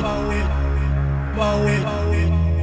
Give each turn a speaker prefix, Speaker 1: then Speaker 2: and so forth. Speaker 1: bow it, bow it, bow it.